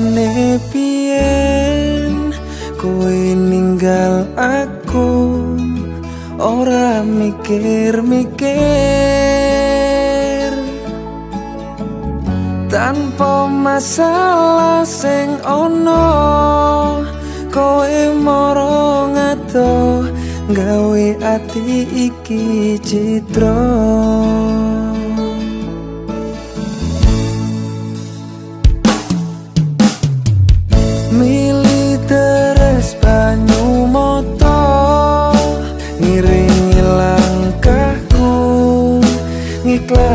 janjine pien kowe ninggal aku. Ora mikir-mikir. Tanpa masalah sing ono kowe moro ngato gawe ati iki citra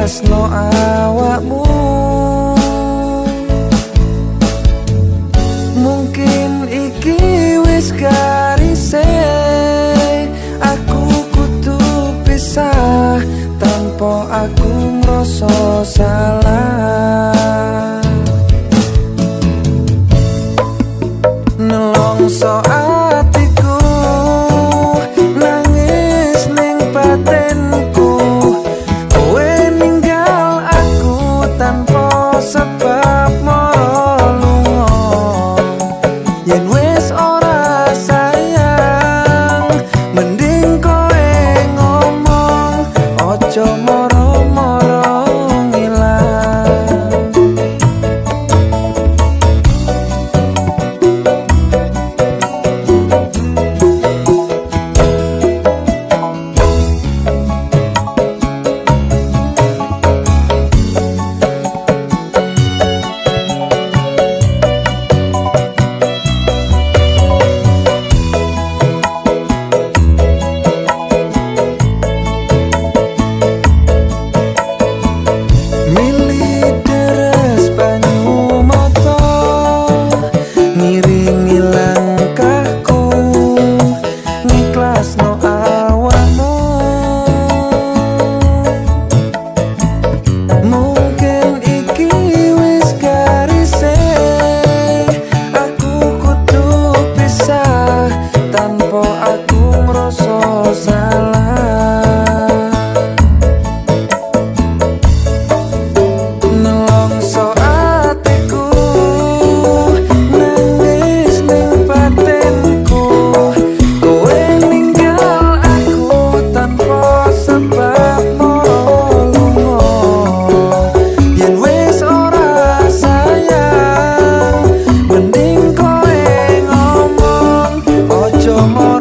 tresno awakmu. Mungkin iki wis karise aku kutu pisah tanpa aku ngrasa salah. Mendi amor.